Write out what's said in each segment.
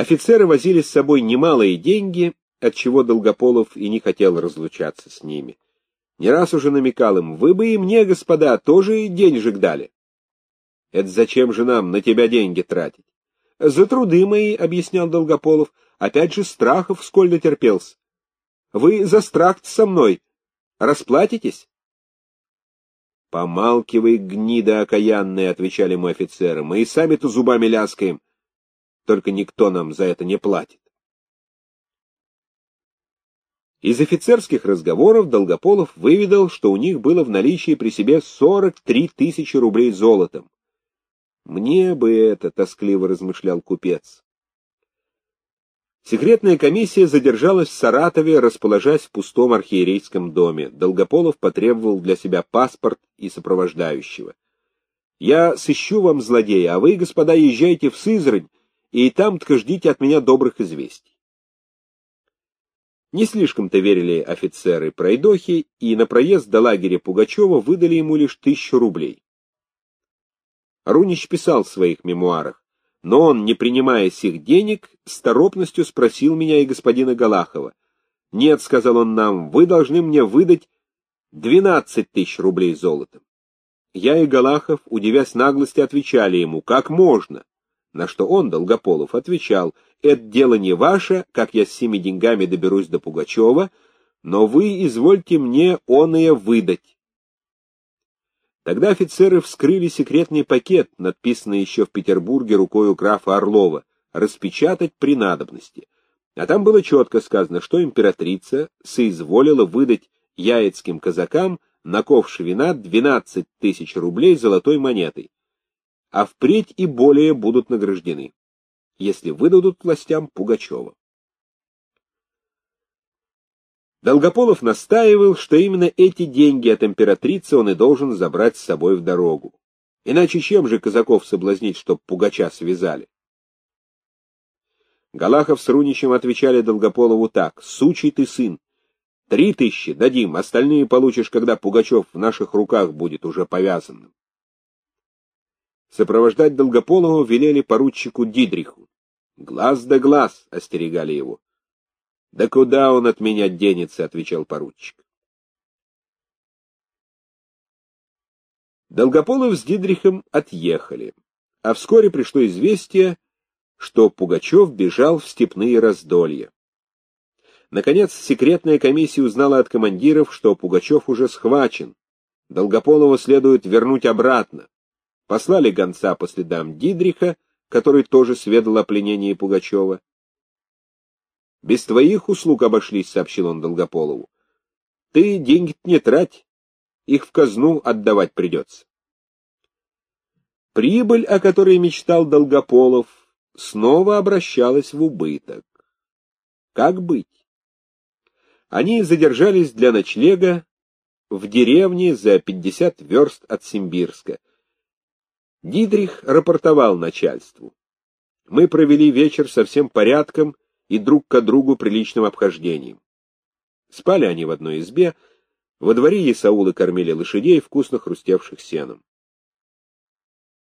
Офицеры возили с собой немалые деньги, отчего Долгополов и не хотел разлучаться с ними. Не раз уже намекал им, вы бы и мне, господа, тоже денежек дали. Это зачем же нам на тебя деньги тратить? За труды мои, — объяснял Долгополов, — опять же страхов сколь натерпелся. Вы за страх со мной расплатитесь? «Помалкивай, гнида окаянная», — отвечали мы офицеры. «Мы и сами-то зубами ляскаем, только никто нам за это не платит». Из офицерских разговоров Долгополов выведал, что у них было в наличии при себе 43 тысячи рублей золотом. «Мне бы это», — тоскливо размышлял купец. Секретная комиссия задержалась в Саратове, расположась в пустом архиерейском доме. Долгополов потребовал для себя паспорт и сопровождающего. «Я сыщу вам злодея, а вы, господа, езжайте в Сызрань, и там-то ждите от меня добрых известий». Не слишком-то верили офицеры пройдохи, и на проезд до лагеря Пугачева выдали ему лишь тысячу рублей. Рунич писал в своих мемуарах, но он, не принимая сих денег, с торопностью спросил меня и господина Галахова. «Нет», — сказал он нам, — «вы должны мне выдать двенадцать тысяч рублей золотом». Я и Галахов, удивясь наглости, отвечали ему, «Как можно?» На что он, Долгополов, отвечал, «Это дело не ваше, как я с семи деньгами доберусь до Пугачева, но вы извольте мне оное выдать». Тогда офицеры вскрыли секретный пакет, надписанный еще в Петербурге рукой у графа Орлова, распечатать при надобности. А там было четко сказано, что императрица соизволила выдать яицким казакам на ковш вина 12 тысяч рублей золотой монетой, а впредь и более будут награждены, если выдадут властям Пугачева. Долгополов настаивал, что именно эти деньги от императрицы он и должен забрать с собой в дорогу. Иначе чем же казаков соблазнить, чтоб пугача связали? Галахов с Руничем отвечали Долгополову так. «Сучий ты сын! Три тысячи дадим, остальные получишь, когда Пугачев в наших руках будет уже повязанным». Сопровождать Долгополову велели поручику Дидриху. «Глаз да глаз!» — остерегали его. «Да куда он от меня денется?» — отвечал поручик. Долгополов с Дидрихом отъехали, а вскоре пришло известие, что Пугачев бежал в степные раздолья. Наконец, секретная комиссия узнала от командиров, что Пугачев уже схвачен. Долгополова следует вернуть обратно. Послали гонца по следам Дидриха, который тоже сведал о пленении Пугачева. Без твоих услуг обошлись, — сообщил он Долгополову. Ты деньги не трать, их в казну отдавать придется. Прибыль, о которой мечтал Долгополов, снова обращалась в убыток. Как быть? Они задержались для ночлега в деревне за пятьдесят верст от Симбирска. Дидрих рапортовал начальству. Мы провели вечер со всем порядком и друг к другу приличным обхождением. Спали они в одной избе, во дворе Исаулы кормили лошадей, вкусно хрустевших сеном.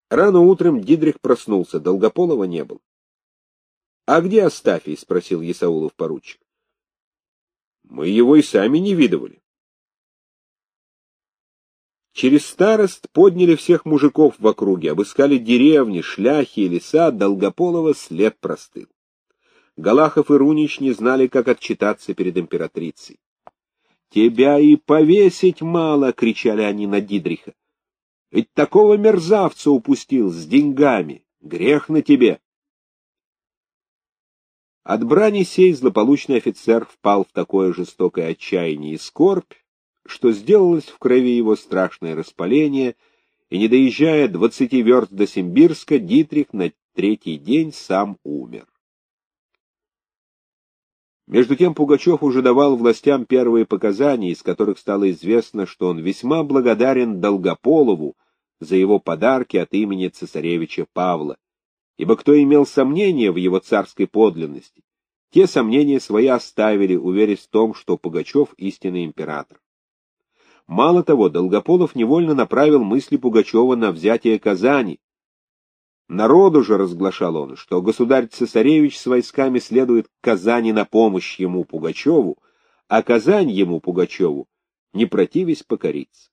Рано утром Дидрих проснулся, Долгополова не был. — А где Астафий? — спросил Исаулов поручик. — Мы его и сами не видывали. Через старост подняли всех мужиков в округе, обыскали деревни, шляхи и леса, Долгополова след простыл. Галахов и Рунич не знали, как отчитаться перед императрицей. «Тебя и повесить мало!» — кричали они на Дидриха. «Ведь такого мерзавца упустил с деньгами! Грех на тебе!» От брани сей злополучный офицер впал в такое жестокое отчаяние и скорбь, что сделалось в крови его страшное распаление, и, не доезжая двадцати верст до Симбирска, Дитрих на третий день сам умер. Между тем Пугачев уже давал властям первые показания, из которых стало известно, что он весьма благодарен Долгополову за его подарки от имени цесаревича Павла, ибо кто имел сомнения в его царской подлинности, те сомнения свои оставили, уверясь в том, что Пугачев — истинный император. Мало того, Долгополов невольно направил мысли Пугачева на взятие Казани, Народу же разглашал он, что государь-цесаревич с войсками следует к Казани на помощь ему, Пугачеву, а Казань ему, Пугачеву, не противясь покориться.